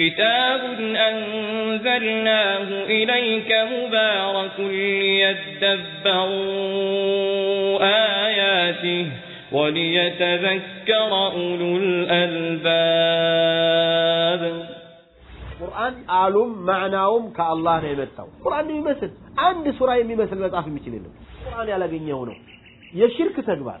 كتاب أنزلناه إليك مبارك ليتدبروا آياته وليتذكر أولو الألباب قرآن قرآن قرآن أعلم معناهم كالله نعمته يمثل يمثل عند سورة ما تعرف يلقين يهونه يشرك میچیل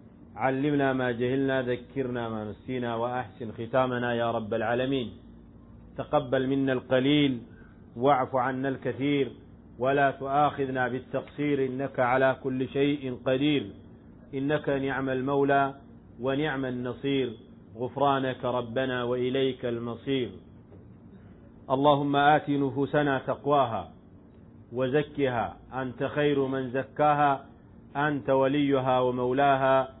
علمنا ما جهلنا ذكرنا ما نسينا وأحسن ختامنا يا رب العالمين تقبل منا القليل واعف عنا الكثير ولا تؤاخذنا بالتقصير إنك على كل شيء قدير إنك نعم المولى ونعم النصير غفرانك ربنا وإليك المصير اللهم آت نفوسنا تقواها وزكها أنت خير من زكاها أنت وليها ومولاها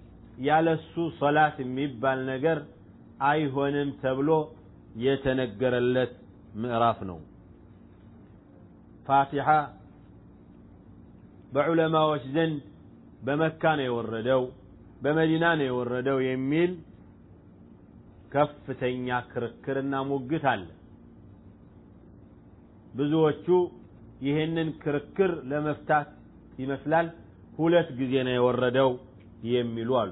ያለሱ ሶላት የሚባል ነገር አይሆንም ተብሎ የተነገረለት ምዕራፍ ነው ፋቲሓ በዑለማዎች ዘንድ በመካ ነው የወረደው በመዲና ነው የወረደው የሚል ከፍተኛ ክርክርና ሙግት አለ ብዙዎቹ ይህንን ክርክር ለመፍታት ይመስላል ሁለት ጊዜ ነው የወረደው የሚሉ አሉ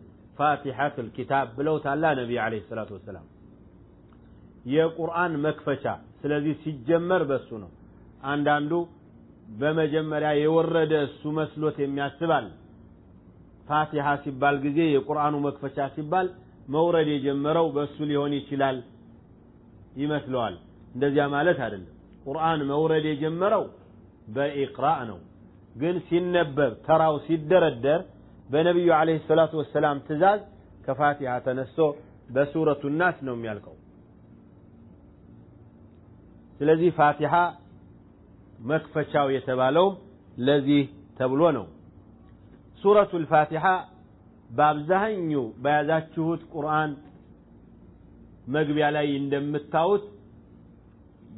فاتحة الكتاب بلوت الله نبي عليه الصلاة والسلام يا قرآن مكفشا سلذي سجمر بسنا عندما دو بمجمرا يورد السمسلوة من السبال فاتحة سبال قزي يا قرآن مكفشا سبال مورد يجمراو بسلي هوني شلال يمثلوال ندزي عمالت هذا قرآن مورد يجمراو بإقراءنا قل سنبب تراو سدر الدر በነቢዩ ለ ሰላቱ ወሰላም ትእዛዝ ከፋቲሃ ተነስቶ በሱረቱ ናስ ነው የሚያልቀው ስለዚህ ፋቲሃ መክፈቻው የተባለውም ለዚህ ተብሎ ነው ሱረቱ ልፋቲሓ በአብዛኙ በያዛችሁት ቁርአን መግቢያ ላይ እንደምታውት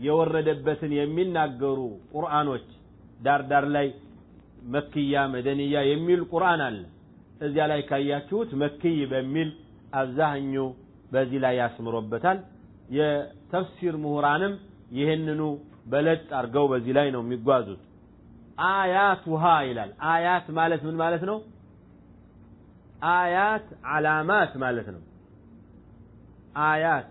የወረደበትን የሚናገሩ ቁርአኖች ዳርዳር ላይ መክያ መደንያ የሚል ቁርአን አለ እዚያ ላይ ካያችሁት መክይ በሚል አብዛኛው በዚህ ላይ ያስምሮበታል የተፍሲር ምሁራንም ይህንኑ በለጥ አርገው በዚህ ላይ ነው የሚጓዙት አያት ውሃ ይላል አያት ማለት ምን ማለት ነው አያት አላማት ማለት ነው አያት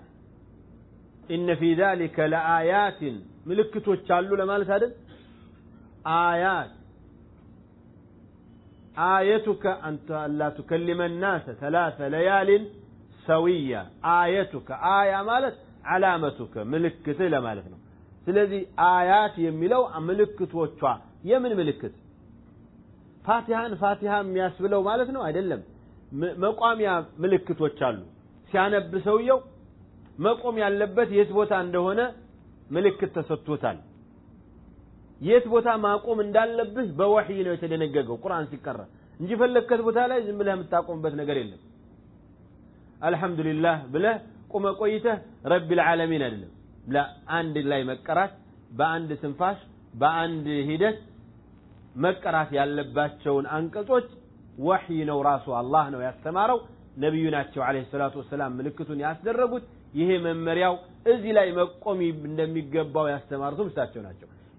እነ ፊ ዛሊከ ለአያትን ምልክቶች አሉ ለማለት አይደል አያት آيتك أن لا تكلم الناس ثلاث ليال سوية آيتك آية مالت علامتك ملكت إلى مالتنا سلذي آيات يملو ملكت وشوا يمن ملكت فاتحة فاتحة مياس بلو مالتنا أدلم مقام يا ملكت وشالو سيانا بسويو مقام يا اللبت يتبوت عنده هنا ملكت تسطوتال የት ቦታ ማቆም እንዳለብህ በወሒ ነው የተደነገገው ቁርአን ሲቀራ እንጂ ፈለግከት ቦታ ላይ ዝም ብለህ የምታቆምበት ነገር የለም አልሐምዱሊላህ ብለህ ቁመ ቆይተህ ረቢ ልዓለሚን አይደለም ለአንድ ላይ መቀራት በአንድ ትንፋሽ በአንድ ሂደት መቀራት ያለባቸውን አንቀጾች ወሒ ነው ራሱ አላህ ነው ያስተማረው ነቢዩ ናቸው አለ ሰላቱ ወሰላም ምልክቱን ያስደረጉት ይሄ መመሪያው እዚህ ላይ መቆም እንደሚገባው ያስተማሩትም እሳቸው ናቸው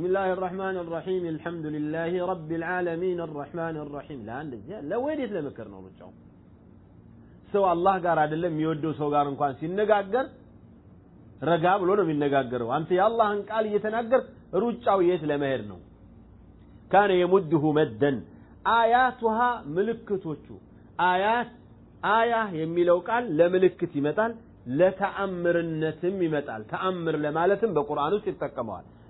بسم الله الرحمن الرحيم الحمد لله رب العالمين الرحمن الرحيم لا عندك جاء لا ويد يتلم كرنا ومجعو سواء الله قال عدل لم يودو سواء قال انقوان سنقا اقر رقاب لونه من نقا اقر وانت يا الله انك قال يتن اقر رجع ويتلم كان يمده مدا آياتها ملكة وچو آيات آية يمي لو قال لملكة مثال لتأمر النتم مثال تأمر لما لتن بقرآن سيبتك موال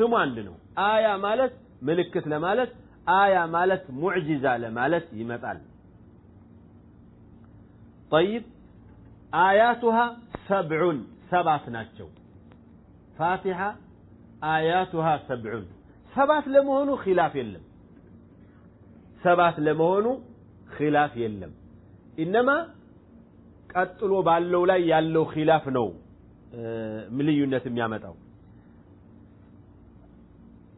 ስሙ አንድ ነው አያ ማለት ምልክት ለማለት አያ ማለት ሙዕጂዛ ለማለት ይመጣል ጠይብ አያቱሃ ሰብዑን ሰባት ናቸው ፋቲሓ አያቱሃ ሰብዑን ሰባት ለመሆኑ ኪላፍ የለም ሰባት ለመሆኑ ኪላፍ የለም እነማ ቀጥሎ ባለው ላይ ያለው ኪላፍ ነው ልዩነት የሚያመጣው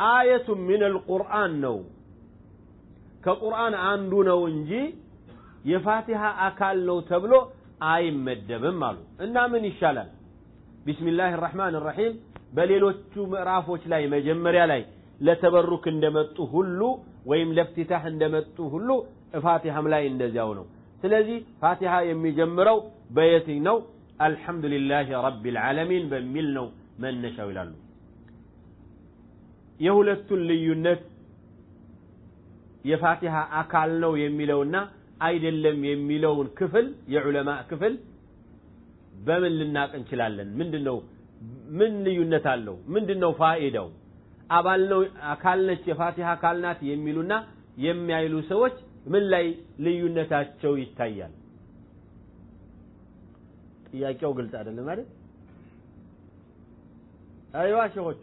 آية من القرآن نو كقرآن عن دون ونجي يفاتحة أكال لو تبلو آي مدب مالو إننا من الشلال بسم الله الرحمن الرحيم بل يلو تمعرف وشلاي مجمّر يلاي لتبرك عندما تهلو ويم لفتتاح عندما تهلو فاتحة ملاي اندزاو نو سلذي فاتحة يمي جمّرو بيتي نو الحمد لله رب العالمين بميل نو من نشاو لالو የሁለቱን ልዩነት የፋቲሃ አካል ነው የሚለውና አይደለም የሚለውን ክፍል የዑለማ ክፍል በምን ልናቅ እንችላለን ምንድነው ምን ልዩነት አለው ምንድነው ፋኢዳው? አባል ነው አካል ነች የፋቲሃ አካል ናት የሚሉና የሚያይሉ ሰዎች ምን ላይ ልዩነታቸው ይታያል ጥያቄው ግልጽ አይደለም አይደል አይዋ ሸሆቹ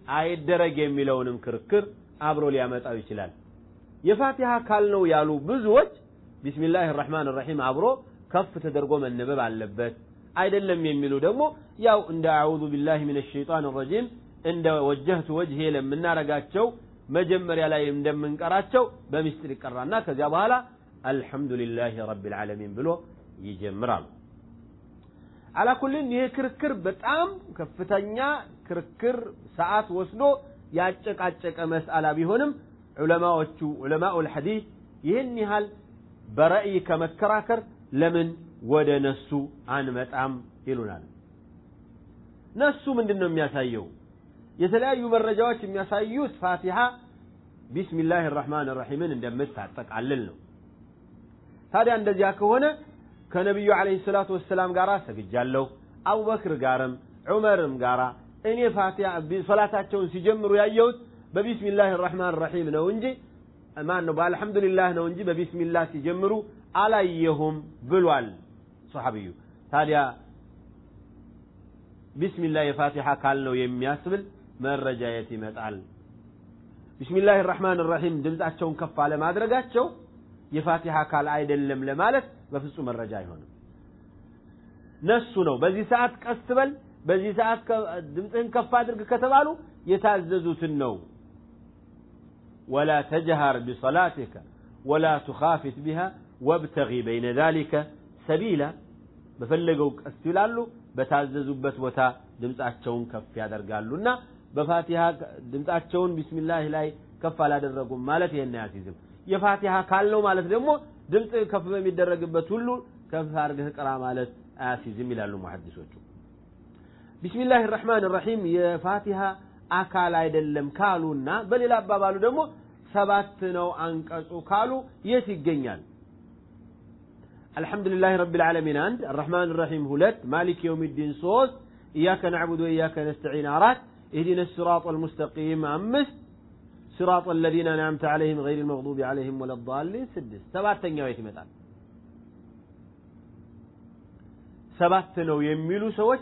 አይደረግ የሚለውንም ክርክር አብሮ ሊያመጣው ይችላል። የፋቲሃ አካል ነው ያሉ ብዙዎች ቢስሚላህ ራህማን ራሒም አብሮ ከፍ ተደርጎ መነበብ አለበት አይደለም የሚሉ ደግሞ ያው እንደ አዑዙ ቢላሂ ሚነ ሸይጣን ረጂም እንደ ወጀህቱ ወጅሄ ለምናረጋቸው መጀመሪያ ላይ እንደምንቀራቸው በሚስጢር ይቀራና ከዚያ በኋላ አልሐምዱሊላሂ ረቢል ዓለሚን ብሎ ይጀምራሉ። አላኩልን ይሄ ክርክር በጣም ከፍተኛ ክርክር ሰዓት ወስዶ ያጨቃጨቀ መስአላ ቢሆንም ዑለማዎቹ ዑለማኡል ሐዲስ ይህን ያህል በረእይ ከመከራከር ለምን ወደ ነሱ አንመጣም ይሉናል ነሱ ምንድን ነው የሚያሳየው የተለያዩ መረጃዎች የሚያሳዩት ፋቲሓ ቢስሚላህ ራሕማን ራሒምን እንደምታጠቃልል ነው ታዲያ እንደዚያ ከሆነ ከነቢዩ ዓለህ ሰላቱ ወሰላም ጋር ሰግጃለሁ አቡበክር ጋርም ዑመርም ጋር እኔ ፋቲያ ሶላታቸውን ሲጀምሩ ያየሁት በቢስሚላህ ራህማን ራሒም ነው እንጂ ማን ነው በአልሐምዱሊላህ ነው እንጂ በቢስሚላህ ሲጀምሩ አላየሁም ብሏል ሰሓብዩ ታዲያ ቢስሚላህ የፋቲሓ ካል ነው የሚያስብል መረጃ የት ይመጣል ቢስሚላህ ራህማን ራሒም ድምፃቸውን ከፋ ለማድረጋቸው የፋቲሓ ካል አይደለም ለማለት በፍጹም መረጃ አይሆንም ነሱ ነው በዚህ ሰዓት ቀስትበል በል በዚህ ሰዓት ድምፅህን ከፍ አድርግ ከተባሉ የታዘዙትን ነው ወላ ተጀሃር ቢሰላትከ ወላ ቱካፊት ቢሃ ወብተጊ በይነ ዛሊከ ሰቢላ በፈለገው ቀስት ይላሉ በታዘዙበት ቦታ ድምፃቸውን ከፍ ያደርጋሉ እና በፋቲሃ ድምፃቸውን ቢስሚላህ ላይ ከፍ አላደረጉም ማለት ይህን ያሲዝም የፋቲሃ ካለው ማለት ደግሞ ድምፅ ከፍ በሚደረግበት ሁሉ ከፍ አድርገህ ቅራ ማለት አያሲዝም ይላሉ መሐዲሶቹ። بسم الله الرحمن الرحيم يا فاتحة أكال عدلم كالونا بل إلى أبابالو دمو سباتنو أنك أكالو يسي جنيان الحمد لله رب العالمين أنت الرحمن الرحيم هلت مالك يوم الدين صوت إياك نعبد وإياك نستعين أرات اهدنا الصراط المستقيم أمس صراط الذين نعمت عليهم غير المغضوب عليهم ولا الضالين سدس سباتن يوم الدين صوت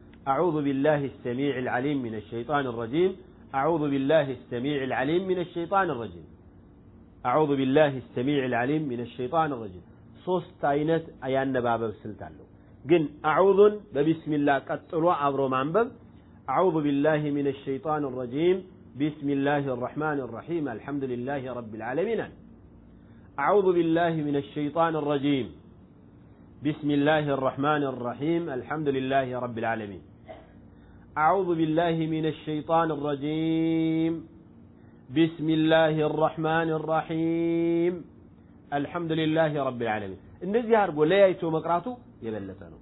أعوذ بالله السميع العليم من الشيطان الرجيم أعوذ بالله السميع العليم من الشيطان الرجيم أعوذ بالله السميع العليم من الشيطان الرجيم ثلاث عينات ايان نباب سلطالو قن أعوذ ببسم الله قطلو عبرو منبب أعوذ بالله من الشيطان الرجيم بسم الله الرحمن الرحيم الحمد لله رب العالمين أعوذ بالله من الشيطان الرجيم بسم الله الرحمن الرحيم الحمد لله رب العالمين أعوذ بالله من الشيطان الرجيم بسم الله الرحمن الرحيم الحمد لله رب العالمين النزي هارقو لا يأتو مقراتو يبلتانو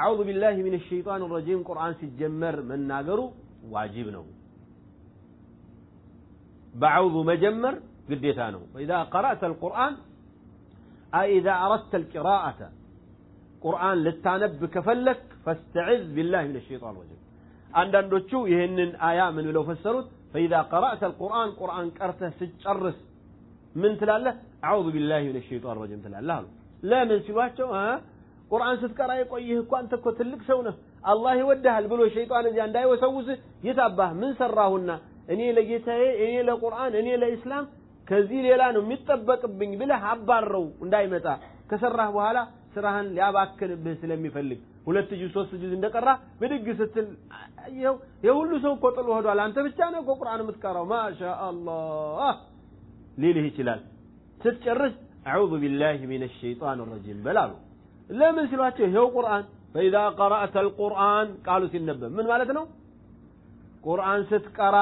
أعوذ بالله من الشيطان الرجيم قرآن سجمر من ناقرو واجبنو بعوذ مجمر قديتانو فإذا قرأت القرآن أي إذا أردت القراءة ቁርአን ልታነብ ከፈለክ ፈስተዕዝ ቢላህ ምን ሸይጣን ረጅም። አንዳንዶቹ ይህንን አያ ምን ብለው ፈሰሩት? ፈኢዛ ቀራእተ ልቁርአን ቁርአን ቀርተህ ስጨርስ ምን ትላለህ? አዑዙ ቢላህ ምን ሸይጣን ረጅም ትላለህ አሉ። ለምን ሲሏቸው ቁርአን ስትቀራ የቆይህ እኮ አንተ እኮ ትልቅ ሰው ነህ፣ አላህ ይወድሃል ብሎ ሸይጣን እዚያ እንዳይወሰውስህ የት አባህ ምን ሰራሁና እኔ ለጌታዬ እኔ ለቁርአን እኔ ለኢስላም ከዚህ ሌላ ነው የሚጠበቅብኝ ብለህ አባረው እንዳይመጣ ከሰራህ በኋላ ስራህን ሊያባክንብህ ስለሚፈልግ ሁለት ጁዝ ሶስት ጁዝ እንደቀራ ብድግ ስትል ይኸው የሁሉ ሰው እኮ ጥሎ ሆዷል አንተ ብቻ ነው ቁርአን የምትቀራው ማሻ አላህ ሊልህ ይችላል ስትጨርስ አዑዙ ቢላሂ ሚነ ሸይጣን ረጂም በላሉ ለምን ሲሏቸው ይኸው ቁርአን ፈኢዛ ቀራአተ ልቁርአን ቃሉ ሲነበብ ምን ማለት ነው ቁርአን ስትቀራ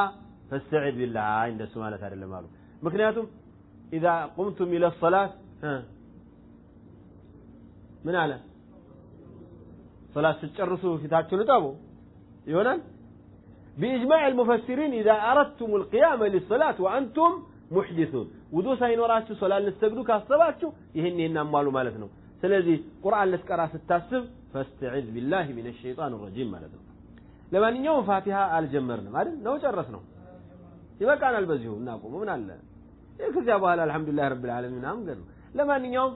ፈስተዒድ ቢላህ እንደሱ ማለት አይደለም አሉ ምክንያቱም ኢዛ ቁምቱም ኢለ ሰላት ምን አለ ሶላት ስትጨርሱ ፊታችሁን እጠቡ ይሆናል بإجماع المفسرين إذا أردتم القيام للصلاة وأنتم محدثون ودو سينوراتشو صلاة لستقلو كاستباتشو يهني هنا أموالو مالتنا سلذي قرآن لسكرا ستاسب فاستعذ بالله من الشيطان الرجيم مالتنا لما أن يوم فاتحة آل جمرنا مالتنا نو جرسنا إما كان البزيو ناقوم من الله إذا كذا الحمد لله رب العالمين هم لما أن يوم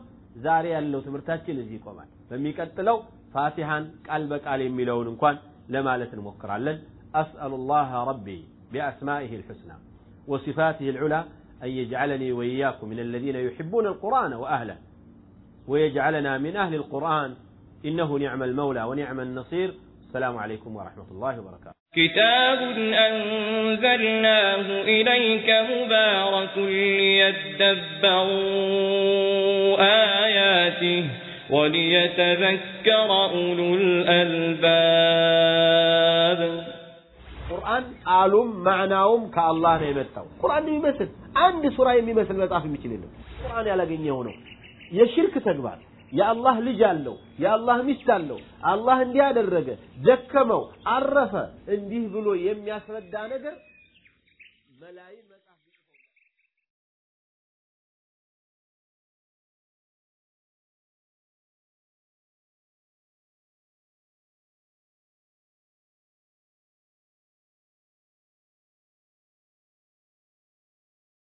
ዛሬ ያለው ትምህርታችን እዚህ ይቆማል በሚቀጥለው ፋቲሃን ቃል በቃል የሚለውን እንኳን ለማለት እንሞክራለን أسأل الله ربي بأسمائه الحسنى وصفاته العلى أن يجعلني وإياكم من الذين يحبون القرآن وأهله ويجعلنا من أهل القرآن إنه نعم المولى ونعم النصير والسلام عليكم ورحمة الله وبركاته كتاب أنزلناه إليك مبارك ليتدبروا آياته وليتذكر أولو الألباب قرآن أعلم معناهم كالله نعمته قرآن يمثل عند سورة يمثل ما تعرف مثل قرآن يلاقيني هنا يشرك تقبل یا اللہ علی اللہ اللہ